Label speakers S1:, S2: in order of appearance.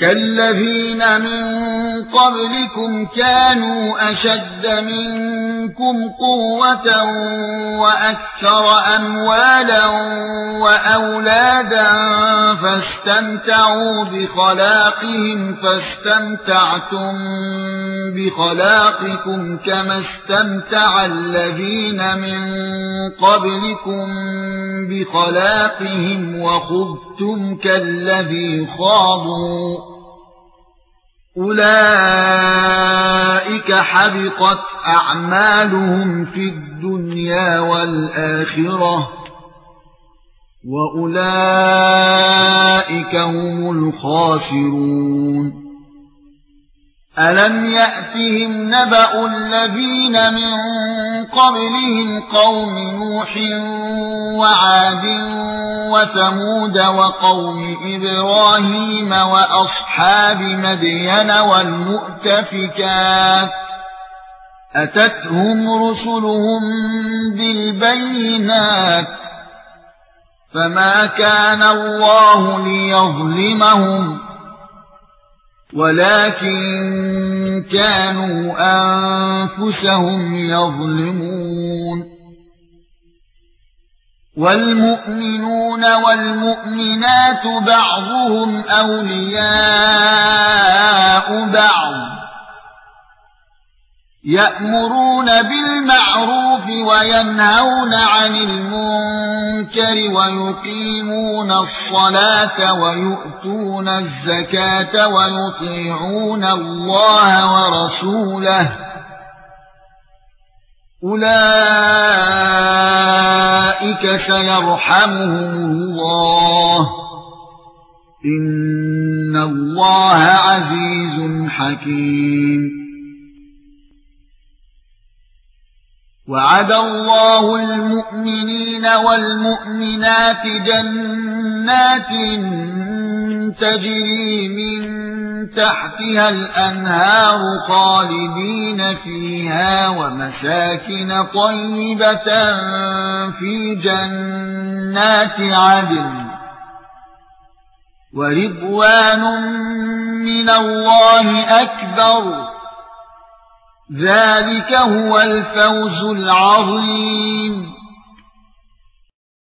S1: كالذين من قبلكم كانوا أشد منكم قوة وأكثر أموالا وأولادا فاستمتعوا بخلاقهم فاستمتعتم بخلاقكم كما استمتع الذين من قبلكم بخلاقهم وخذتم كالذي خاضوا. أولئك حبطت أعمالهم في الدنيا والآخرة. وأولئك هم الخاسرون. ألم يأتهم نبأ الذين من قبلهم قوم نوح وعاد وثمود وقوم إبراهيم وأصحاب مدين والمؤتفكات أتتهم رسلهم بالبينات فما كان الله ليظلمهم ولكن كانوا أنفسهم يظلمون والمؤمنون والمؤمنات بعضهم أولياء بعض. يأمرون بالمعروف وينهون عن المنكر ويقيمون الصلاة ويؤتون الزكاة ويطيعون الله ورسوله. أولئك سيرحمهم الله. إن الله عزيز حكيم. وعد الله المؤمنين والمؤمنات جنات تجري من تحتها الأنهار خالدين فيها ومساكن طيبة في جنات عدن ورضوان من الله أكبر ذلك هو الفوز العظيم